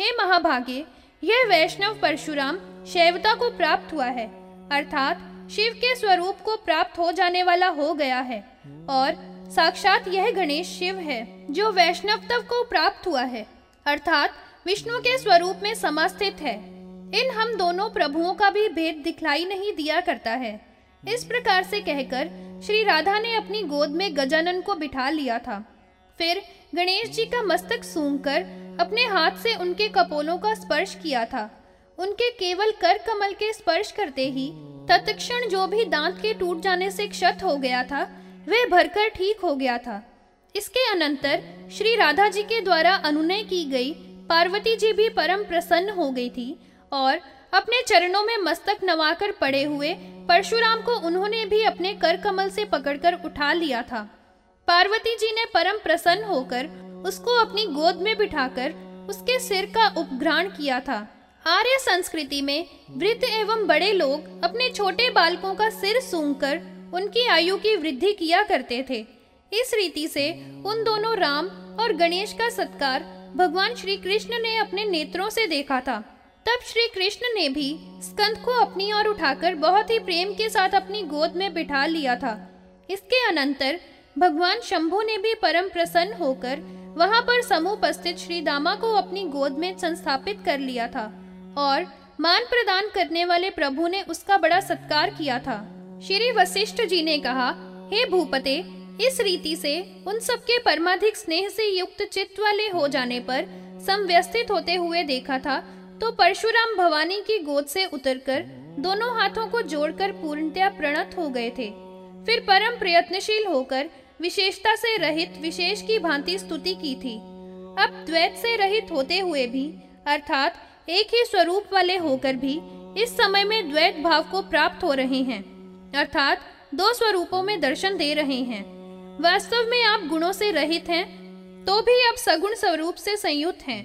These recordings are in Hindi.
हे महाभागे यह वैष्णव परशुराम शैवता को प्राप्त हुआ है, अर्थात शिव के स्वरूप को प्राप्त हो जाने वाला हो गया है, और साक्षात यह गणेश शिव है, जो वैष्णवत्व को प्राप्त हुआ है, अर्थात विष्णु के स्वरूप में समास्थित है। इन हम दोनों प्रभुओं का भी भेद दिखलाई नहीं दिया करता है। इस प्रकार से कहकर श्री राधा ने अपनी गोद में गजानन को बिठा लिया था। फिर गणेश जी का मस्तक सूंघकर अपने हाथ से उनके कपोलों का स्पर्श किया था। उनके केवल कर कमल के स्पर्श करते ही, तत्क्षण जो भी दांत के टूट जाने से क्षत हो गया था, वह भरकर ठीक हो गया था। इसके अनंतर श्री राधा जी के द्वारा अनुनय की गई, पार्वती जी भी परम प्रसन्न हो गई थी और अपने चरणों में मस्तक नवाकर पड़े हुए परशुराम को उन्होंने भी अपने कर कमल से पकड़कर उठा लिया था। पार्वती जी ने परम प्रसन्न होकर उसको अपनी गोद में बिठाकर उसके सिर का उपग्रहण किया था। आर्य संस्कृति में वृद्ध एवं बड़े लोग अपने छोटे बालकों का सिर सूंघकर उनकी आयु की वृद्धि किया करते थे। इस रीति से उन दोनों राम और गणेश का सत्कार भगवान श्री कृष्ण ने अपने नेत्रों से देखा था। तब श्री कृष्ण ने भी स्कंद को अपनी ओर उठाकर बहुत ही प्रेम के साथ अपनी गोद में बिठा लिया था। इसके अनंतर भगवान शंभु ने भी परम प्रसन्न होकर वहाँ पर समूह समुपस्थित श्री दामा को अपनी गोद में संस्थापित कर लिया था और मान प्रदान करने वाले प्रभु ने उसका बड़ा सत्कार किया था। श्री वशिष्ठ जी ने कहा, हे भूपते, इस रीति से उन सबके परमाधिक स्नेह से युक्त चित्त वाले हो जाने पर समव्यस्थित होते हुए देखा था तो परशुराम भवानी की गोद से उतरकर दोनों हाथों को जोड़कर पूर्णतया प्रणत हो गए थे। फिर परम प्रयत्नशील होकर विशेषता से रहित विशेष की भांति स्तुति की थी। अब द्वैत से रहित होते हुए भी, अर्थात एक ही स्वरूप वाले होकर भी, इस समय में द्वैत भाव को प्राप्त हो रहे हैं। अर्थात, दो स्वरूपों में दर्शन दे रहे हैं। वास्तव में आप गुणों से रहित हैं तो भी आप सगुण स्वरूप से संयुक्त हैं।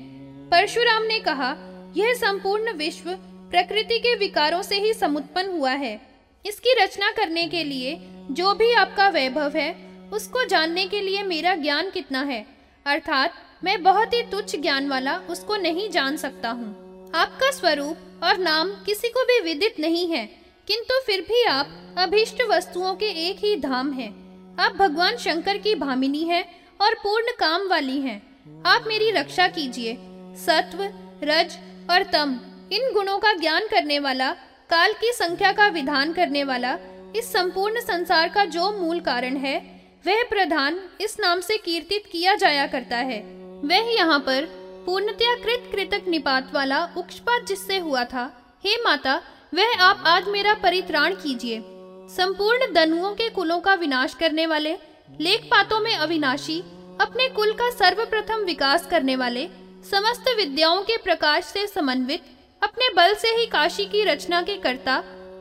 परशुराम ने कहा, यह संपूर्ण विश्व प्रकृति के विकारों से ही समुत्पन्न हुआ है। इसकी रचना करने के लिए जो भी आपका वैभव है उसको जानने के लिए मेरा ज्ञान कितना है अर्थात, मैं बहुत ही तुच्छ ज्ञान वाला, उसको नहीं जान सकता हूँ आपका स्वरूप और नाम किसी को भी विदित नहीं है, किंतु फिर भी आप अभिष्ट वस्तुओं के एक ही धाम हैं। आप भगवान शंकर की भामिनी हैं और पूर्ण काम वाली हैं। आप मेरी रक्षा कीजिए सत्व, रज और तम, इन गुणों का ज्ञान करने वाला, काल की संख्या का विधान करने वाला, इस संपूर्ण संसार का जो मूल कारण है वह प्रधान इस नाम से कीर्तित किया जाया करता है। वह यहाँ पर पूर्णतया कृत कृतक निपात वाला उक्षपात जिससे हुआ था, हे माता, वह आप आज मेरा परित्राण कीजिए। संपूर्ण दनुओं के कुलों का विनाश करने वाले लेखपातों में अविनाशी, अपने कुल का सर्वप्रथम विकास करने वाले, समस्त विद्याओं के प्रकाश से समन्वित, अपने बल से ही काशी की रचना के कर्ता,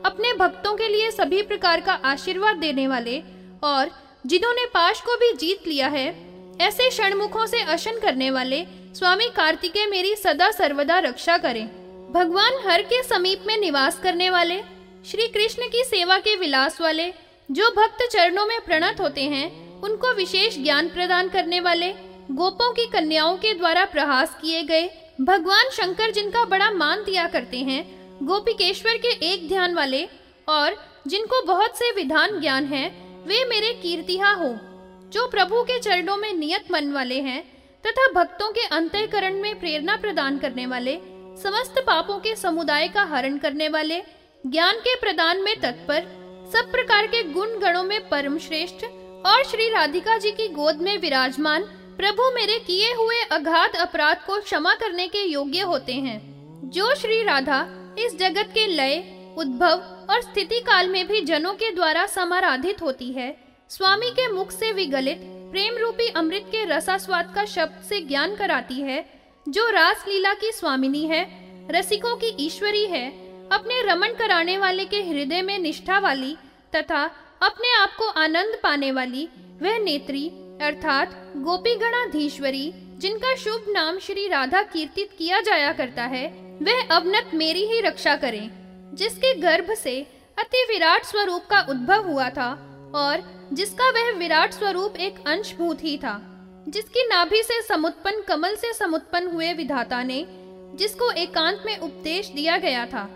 अपने भक्तों के लिए सभी प्रकार का आशीर्वाद देने वाले और जिन्होंने पाश को भी जीत लिया है। ऐसे षणमुखों से अशन करने वाले स्वामी कार्तिकेय मेरी सदा सर्वदा रक्षा करें। भगवान हर के समीप में निवास करने वाले, श्री कृष्ण की सेवा के विलास वाले, जो भक्त चरणों में प्रणत होते हैं, उनको विशेष ज्ञान प्रदान करने वाले, गोपों की कन्याओं के द्वारा प्रहास किए गए, भगवान शंकर जिनका बड़ा मान दिया करते हैं, गोपिकेश्वर के एक ध्यान वाले, और जिनको बहुत से विधान ज्ञान है वे मेरे कीर्तिहा हो, जो प्रभु के चरणों में नियत मन वाले हैं, तथा भक्तों के अंतःकरण में प्रेरणा प्रदान करने वाले, समस्त पापों के समुदाय का हरण करने वाले, ज्ञान के प्रदान में तत्पर, सब प्रकार के गुण गणों में परम श्रेष्ठ और श्री राधिका जी की गोद में विराजमान, प्रभु मेरे किए हुए अघात अपराध को क्षमा करने के योग्य होते हैं। जो श्री राधा इस जगत के लय उद्भव और स्थिति काल में भी जनों के द्वारा समाराधित होती है। स्वामी के मुख से विगलित प्रेम रूपी अमृत के रसास्वाद का शब्द से ज्ञान कराती है, जो रास लीला की स्वामिनी है, रसिकों की ईश्वरी है, अपने रमन कराने वाले के हृदय में निष्ठा वाली तथा अपने आप को आनंद पाने वाली, वह नेत्री, अर्थात गोपी गोपीगणाधीश्वरी, जिनका शुभ नाम श्री राधा कीर्तित किया जाया करता है, वह अवनत मेरी ही रक्षा करें। जिसके गर्भ से अति विराट स्वरूप का उद्भव हुआ था और जिसका वह विराट स्वरूप एक अंशभूत ही था, जिसकी नाभि से समुत्पन्न, कमल से समुत्पन्न हुए विधाता ने, जिसको एकांत में उपदेश दिया गया था।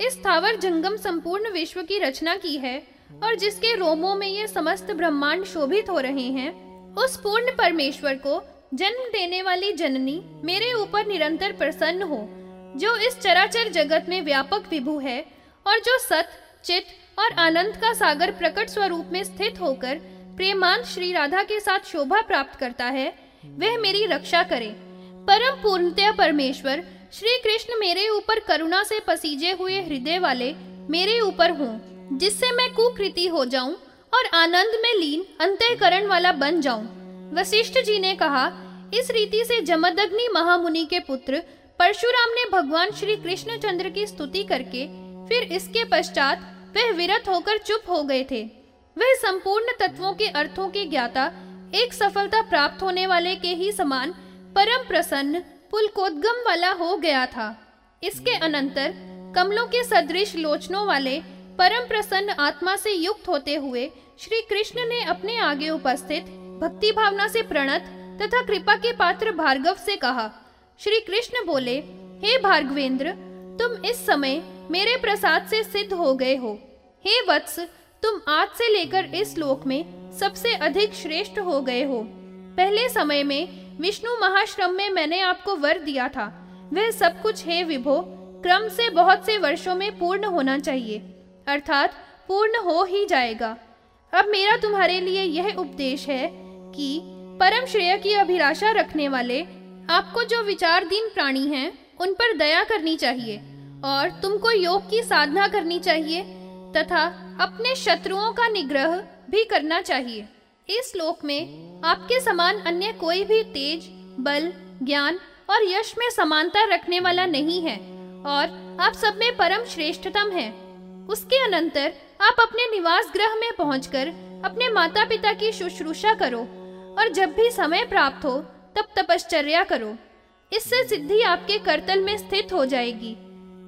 इस थावर जंगम संपूर्ण विश्व की रचना की है और जिसके रोमों में ये समस्त ब्रह्मांड शोभित हो रहे हैं, उस पूर्ण परमेश्वर को जन्म देने वाली जननी मेरे ऊपर निरंतर प्रसन्न हो जो इस चराचर जगत में व्यापक विभु है और जो सत, चित और आनंद का सागर प्रकट स्वरूप में स्थित होकर प्रेमांत श्री राधा के साथ शोभा प्राप्त करता है, वह मेरी रक्षा करे। परम पूर्णतया परमेश्वर, श्री कृष्ण मेरे ऊपर करुणा से पसीजे हुए हृदय वाले मेरे ऊपर हों, जिससे मैं कुकृति हो जाऊँ और आनंद में लीन, अंतःकरण वाला बन जाऊँ। वशिष्ठ जी ने कहा, इस रीति से जमदग्नि महामुनि के पुत्र परशुराम ने भगवान श्री कृष्ण चंद्र की स्तुति करके, फिर इसके पश्चात वह विरत होकर चुप हो गए थे। वह संपूर्ण तत्वों के अर्थों की ज्ञाता, एक सफलता प्राप्त होने वाले के ही समान परम प्रसन्न, पुलकोद्गम वाला हो गया था। इसके अनंतर कमलों के सदृश लोचनों वाले परम प्रसन्न आत्मा से युक्त होते हुए श्री कृष्ण ने अपने आगे उपस्थित, भक्ति भावना से प्रणत तथा कृपा के पात्र भार्गव से कहा श्री कृष्ण बोले, हे भार्गवेंद्र, तुम इस समय मेरे प्रसाद से सिद्ध हो गए हो। हे वत्स, तुम आज से लेकर इस लोक में सबसे अधिक श्रेष्ठ हो गए हो। पहले समय में विष्णु महाश्रम में मैंने आपको वर दिया था। वह सब कुछ हे विभो, क्रम से बहुत से वर्षों में पूर्ण होना चाहिए। अर्थात पूर्ण हो ही जाएगा। अब मेरा तुम्हारे लिए यह उपदेश है कि परम श्रेय की अभिलाषा रखने वाले आपको जो विचारधीन प्राणी हैं, उन पर दया करनी चाहिए और तुमको योग की साधना करनी चाहिए तथा अपने शत्रुओं का निग्रह भी करना चाहिए। इस श्लोक में आपके समान अन्य कोई भी तेज, बल, ज्ञान और यश में समानता रखने वाला नहीं है और आप सब में परम श्रेष्ठतम है। उसके अनंतर आप अपने निवास ग्रह में पहुंचकर अपने माता पिता की शुश्रूषा करो और जब भी समय प्राप्त हो तब तपश्चर्या करो। इससे सिद्धि आपके करतल में स्थित हो जाएगी।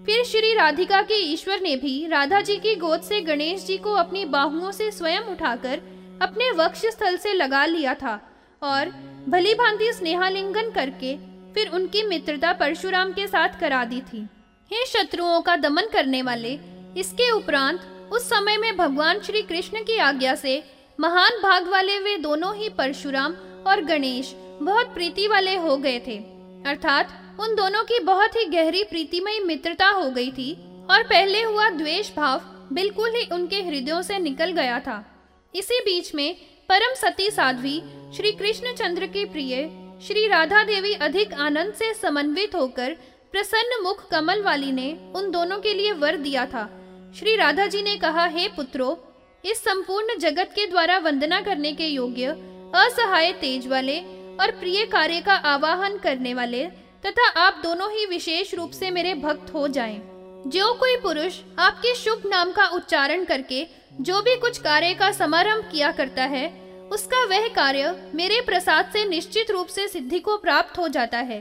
फिर श्री राधिका के ईश्वर ने भी राधा जी की गोद से गणेश जी को अपनी बाहुओं से स्वयं उठाकर अपने वक्ष स्थल से लगा लिया था और भली भांति स्नेहालिंगन करके फिर उनकी मित्रता परशुराम के साथ करा दी थी। हे शत्रुओं का दमन करने वाले, इसके उपरांत उस समय में भगवान श्री कृष्ण की आज्ञा से महान भाग वाले वे दोनों ही परशुराम और गणेश बहुत प्रीति वाले हो गए थे। अर्थात, उन दोनों की बहुत ही गहरी प्रीतिमय मित्रता हो गई थी और पहले हुआ द्वेष भाव बिल्कुल ही उनके हृदयों से निकल गया था। इसी बीच में, परम सती साध्वी, श्री कृष्ण चंद्र के प्रिय, श्री राधा देवी अधिक आनंद से समन्वित होकर प्रसन्न मुख कमल वाली ने उन दोनों के लिए वर दिया था। श्री राधा जी ने कहा, हे पुत्रो, इस संपूर्ण जगत के द्वारा वंदना करने के योग्य, असहाय तेज वाले और प्रिय कार्य का आवाहन करने वाले, तथा आप दोनों ही विशेष रूप से मेरे भक्त हो जाएँ। जो कोई पुरुष आपके शुभ नाम का उच्चारण करके जो भी कुछ कार्य का समारंभ किया करता है, उसका वह कार्य मेरे प्रसाद से निश्चित रूप से सिद्धि को प्राप्त हो जाता है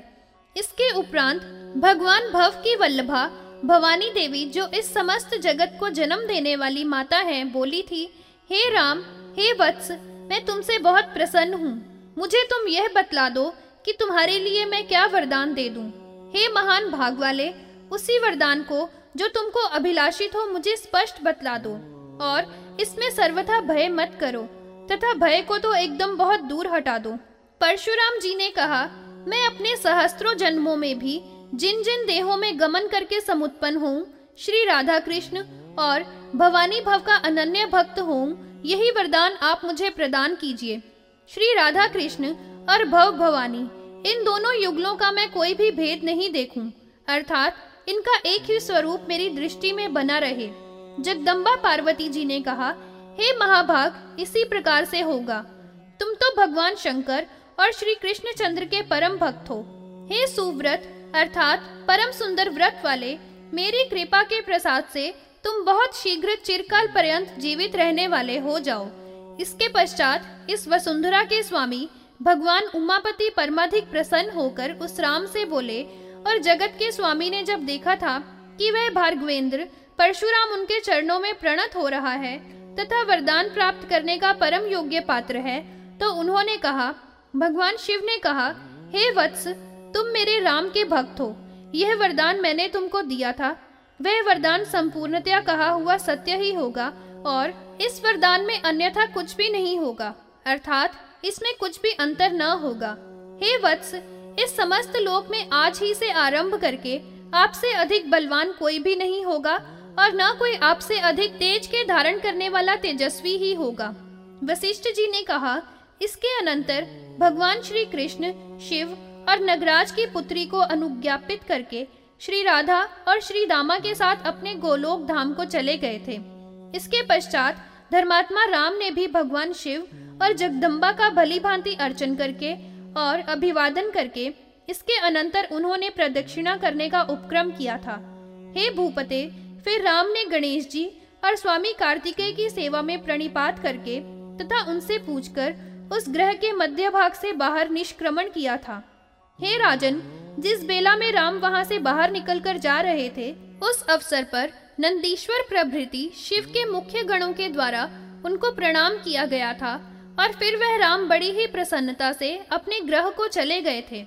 इसके उपरांत भगवान भव की वल्लभा, भवानी देवी जो इस समस्त जगत को जन्म देने वाली माता है, बोली थी, हे राम, हे वत्स, मैं तुमसे बहुत प्रसन्न हूँ मुझे तुम यह बतला दो कि तुम्हारे लिए मैं क्या वरदान दे दूँ। हे महान भाग वाले उसी वरदान को जो तुमको अभिलाषित हो मुझे स्पष्ट बतला दो, और इसमें सर्वथा भय मत करो, तथा भय को तो एकदम बहुत दूर हटा दो। परशुराम जी ने कहा, मैं अपने सहस्त्रों जन्मों में भी जिन जिन देहों में गमन करके समुत्पन्न हूँ, श्री राधा कृष्ण और भवानी भव का अनन्य भक्त हूँ यही वरदान आप मुझे प्रदान कीजिए। श्री राधा कृष्ण और भव भवानी, इन दोनों युगलों का मैं कोई भी भेद नहीं देखूँ, अर्थात इनका एक ही स्वरूप मेरी दृष्टि में बना रहे। जगदम्बा पार्वती जी ने कहा, हे महाभाग, इसी प्रकार से होगा। तुम तो भगवान शंकर और श्री कृष्ण चंद्र के परम भक्त हो। हे सुव्रत, अर्थात परम सुंदर व्रत वाले, मेरी कृपा के प्रसाद से तुम बहुत शीघ्र चिरकाल पर्यंत जीवित रहने वाले हो जाओ। इसके पश्चात इस वसुंधरा के स्वामी भगवान उमापति परमाधिक प्रसन्न होकर उस राम से बोले, और जगत के स्वामी ने जब देखा था कि वह भार्गवेंद्र परशुराम उनके चरणों में प्रणत हो रहा है तथा वरदान प्राप्त करने का परम योग्य पात्र है तो उन्होंने कहा, भगवान शिव ने कहा, हे वत्स, तुम मेरे राम के भक्त हो। यह वरदान मैंने तुमको दिया था। वह वरदान संपूर्णतया कहा हुआ सत्य ही होगा, और इस वरदान में अन्यथा कुछ भी नहीं होगा, अर्थात इसमें कुछ भी अंतर न होगा। हे वत्स, इस समस्त लोक में आज ही से आरंभ करके आपसे अधिक बलवान कोई भी नहीं होगा, और न कोई आपसे अधिक तेज के धारण करने वाला तेजस्वी ही होगा। वशिष्ठ जी ने कहा, इसके अनंतर भगवान श्री कृष्ण शिव और नगराज की पुत्री को अनुज्ञापित करके श्री राधा और श्री दामा के साथ अपने गोलोक धाम को चले गए थे। इसके पश्चात धर्मात्मा राम ने भी भगवान शिव और जगदम्बा का भली भांति अर्चन करके और अभिवादन करके इसके अनंतर उन्होंने प्रदक्षिणा करने का उपक्रम किया था। हे भूपते, फिर राम ने गणेश जी और स्वामी कार्तिकेय की सेवा में प्रणिपात करके तथा उनसे पूछकर उस ग्रह के मध्य भाग से बाहर निष्क्रमण किया था। हे राजन, जिस बेला में राम वहाँ से बाहर निकलकर जा रहे थे, उस अवसर पर नंदीश्वर प्रभृति शिव के मुख्य गणों के द्वारा उनको प्रणाम किया गया था और फिर वह राम बड़ी ही प्रसन्नता से अपने ग्रह को चले गए थे।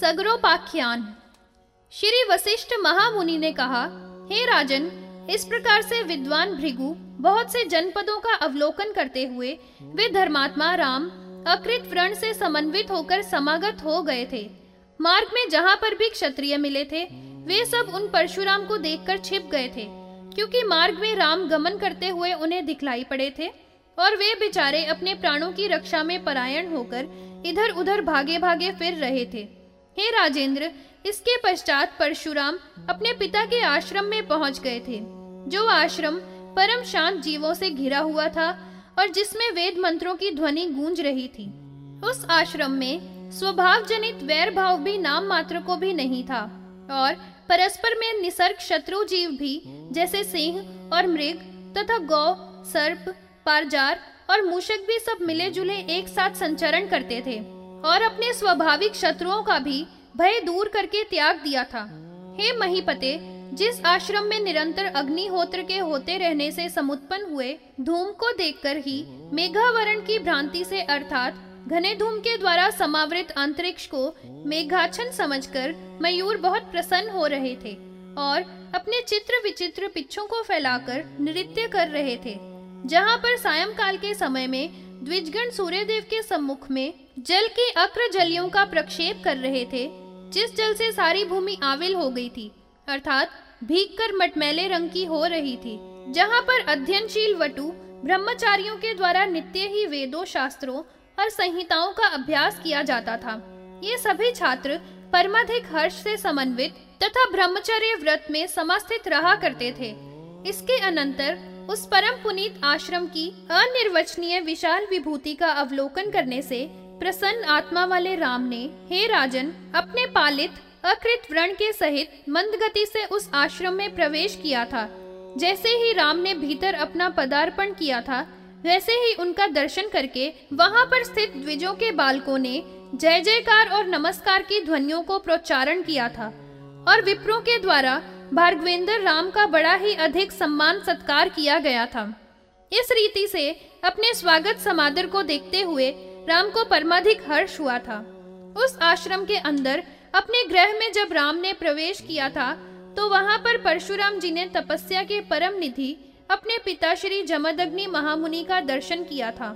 सगरोपाख्यान। श्री वशिष्ठ महामुनि ने कहा, हे राजन, इस प्रकार से विद्वान भृगु बहुत से जनपदों का अवलोकन करते हुए वे धर्मात्मा राम, अकृत व्रण से समन्वित होकर समागत हो गए थे। मार्ग में जहाँ पर भी क्षत्रिय मिले थे, वे सब उन परशुराम को देखकर छिप गए थे, क्योंकि मार्ग में राम गमन करते हुए उन्हें दिखलाई पड़े थे, और वे बेचारे अपने प्राणों की रक्षा में परायण होकर इधर उधर भागे भागे फिर रहे थे। हे राजेंद्र, इसके पश्चात परशुराम अपने पिता के आश्रम में पहुँच गए थे, जो आश्रम परम शांत जीवों से घिरा हुआ था, और जिसमें वेद मंत्रों की ध्वनि गूंज रही थी। उस आश्रम में स्वभाव जनित वैर भाव भी नाम मात्र को भी नहीं था। और परस्पर में निसर्ग शत्रु जीव भी, जैसे सिंह और मृग, तथा गौ, सर्प, पारजार और मूषक भी सब मिले जुले एक साथ संचरण करते थे। और अपने स्वाभाविक शत्रुओं का भी भय दूर करके त्याग दिया था। हे महीपते, जिस आश्रम में निरंतर अग्निहोत्र के होते रहने से समुत्पन्न हुए धूम को देखकर ही मेघावरण की भ्रांति से अर्थात घने धूम के द्वारा समावृत अंतरिक्ष को मेघाच्छन समझकर मयूर बहुत प्रसन्न हो रहे थे और अपने चित्र विचित्र पिच्छों को फैलाकर नृत्य कर रहे थे। जहाँ पर सायंकाल के समय में द्विजगण सूर्यदेव के सम्मुख में जल के अक्र जलियों का प्रक्षेप कर रहे थे, जिस जल से सारी भूमि आविल हो गई थी, अर्थात भीग कर मटमैले रंग की हो रही थी, जहाँ पर अध्ययनशील वटु ब्रह्मचारियों के द्वारा नित्य ही वेदों शास्त्रों और संहिताओं का अभ्यास किया जाता था। ये सभी छात्र परमाधिक हर्ष से समन्वित तथा ब्रह्मचर्य व्रत में समस्थित रहा करते थे। इसके अनंतर उस परम पुनीत आश्रम की अनिर्वचनीय विशाल विभूति का अवलोकन करने से प्रसन्न आत्मा वाले राम ने, हे राजन, अपने पालित, अकृत व्रण के सहित मंद गति से उस आश्रम में प्रवेश किया था। जैसे ही राम ने भीतर अपना पदार्पण किया था वैसे ही उनका दर्शन करके वहाँ पर स्थित द्विजों के बालकों ने जय जयकार और नमस्कार की ध्वनियों को प्रोच्चारण किया था, और विप्रों के द्वारा भार्गवेंद्र राम का बड़ा ही अधिक सम्मान सत्कार किया गया था। इस रीति से अपने स्वागत समादर को देखते हुए राम को परमाधिक हर्ष हुआ था। उस आश्रम के अंदर अपने ग्रह में जब राम ने प्रवेश किया था तो वहाँ पर परशुराम जी ने तपस्या के परम निधि अपने पिता श्री जमदग्नि महामुनि का दर्शन किया था।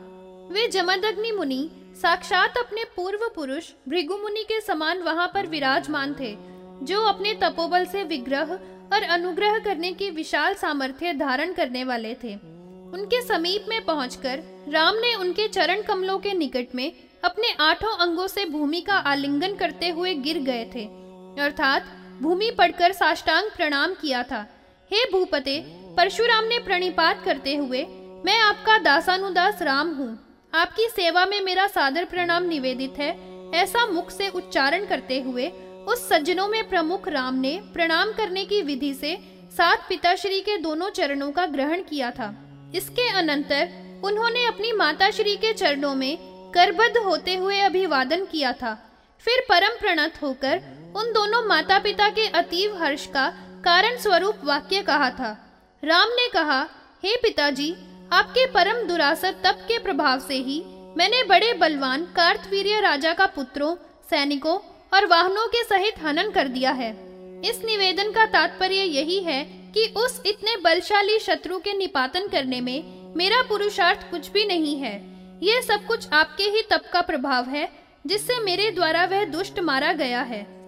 वे जमदग्नि मुनि, साक्षात अपने पूर्व पुरुष भृगु मुनि के समान वहाँ पर विराजमान थे, जो अपने तपोबल से विग्रह और अनुग्रह करने की विशाल सामर्थ्य धारण करने वाले थे। उनके समीप में पहुंचकर, राम ने उनके चरण कमलों के निकट में अपने आठों अंगों से भूमि का आलिंगन करते हुए गिर गए थे। अर्थात, भूमि पड़कर साष्टांग प्रणाम किया था। हे भूपते परशुराम ने प्रणिपात करते हुए, मैं आपका दासानुदास राम हूँ। आपकी सेवा में मेरा सादर प्रणाम निवेदित है। ऐसा मुख से उच्चारण करते हुए, उस सज्जनों में प्रमुख राम ने प्रणाम करने की विधि से सात पिताश्री के दोनों चरणों का ग्रहण किया था। इसके अनंतर, उन्होंने अपनी माताश्री के चरणों में करबद्ध होते हुए अभिवादन किया था। फिर परम प्रणत होकर, उन दोनों माता पिता के अतीव हर्ष का कारण स्वरूप वाक्य कहा था। राम ने कहा, हे hey पिताजी, आपके परम दुरासत तप के प्रभाव से ही मैंने बड़े बलवान कार्तवीर्य राजा का पुत्रों, सैनिकों और वाहनों के सहित हनन कर दिया है। इस निवेदन का तात्पर्य यही है कि उस इतने बलशाली शत्रु के निपातन करने में मेरा पुरुषार्थ कुछ भी नहीं है। यह सब कुछ आपके ही तप का प्रभाव है, जिससे मेरे द्वारा वह दुष्ट मारा गया है।